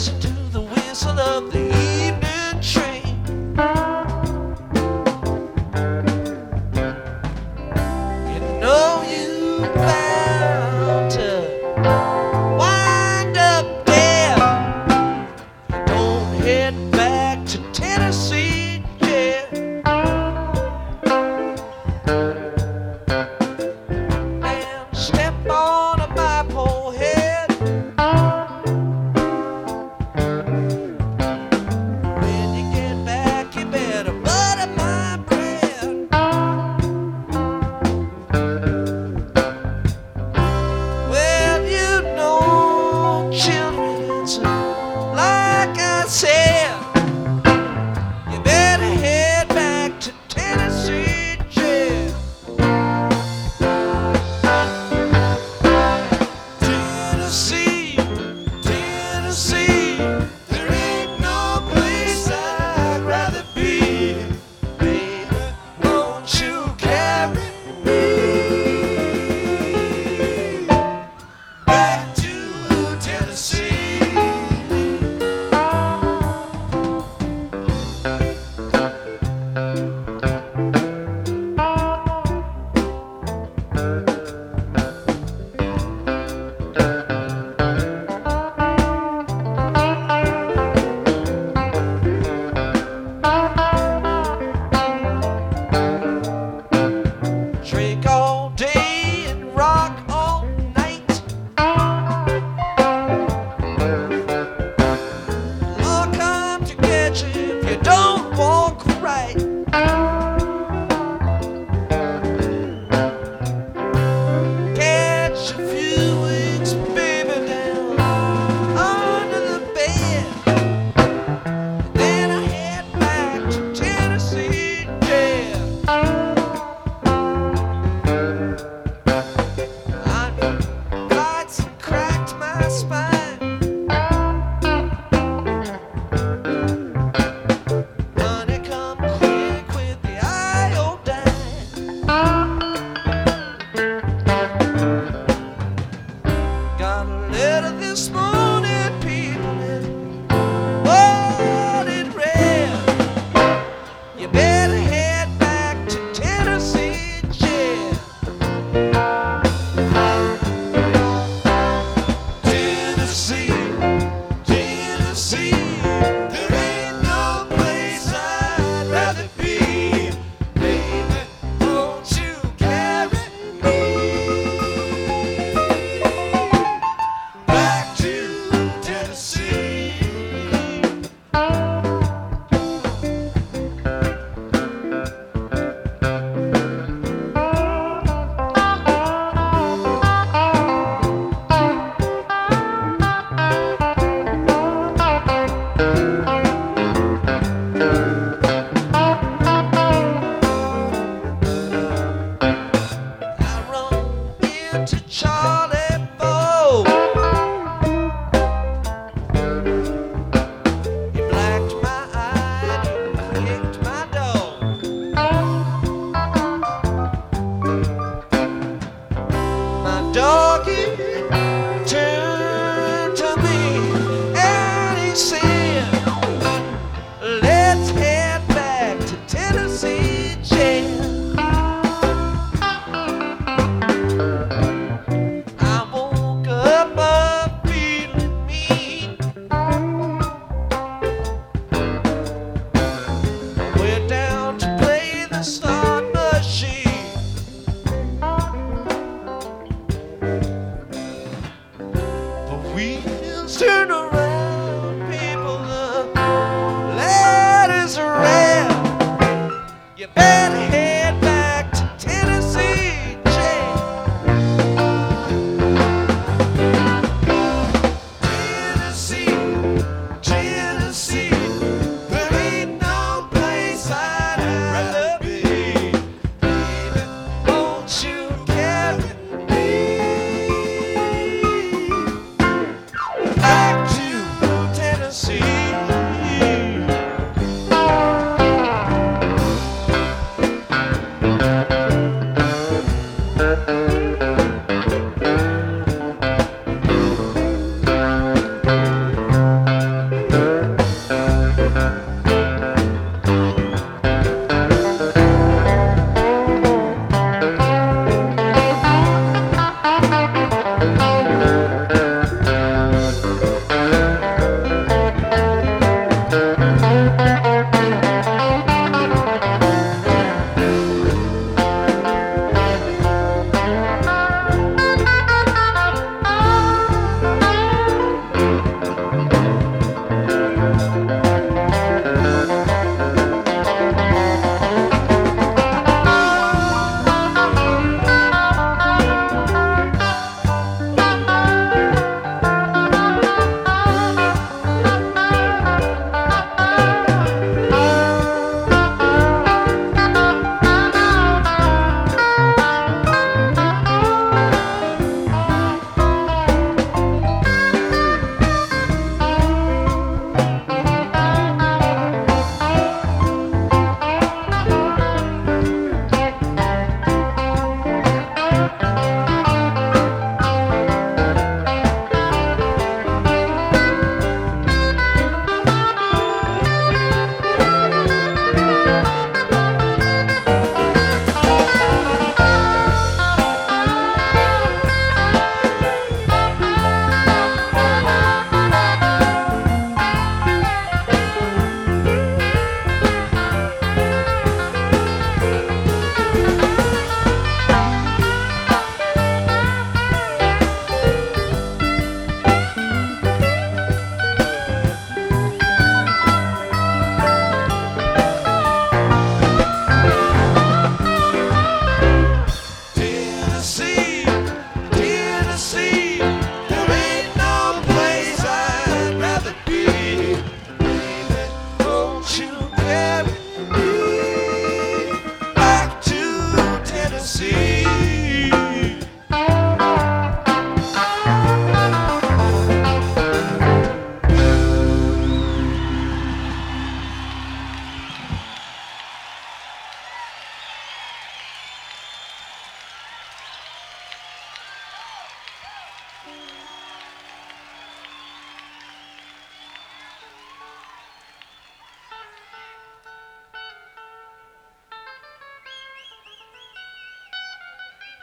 listen to the whistle of the That's. right.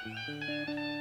Música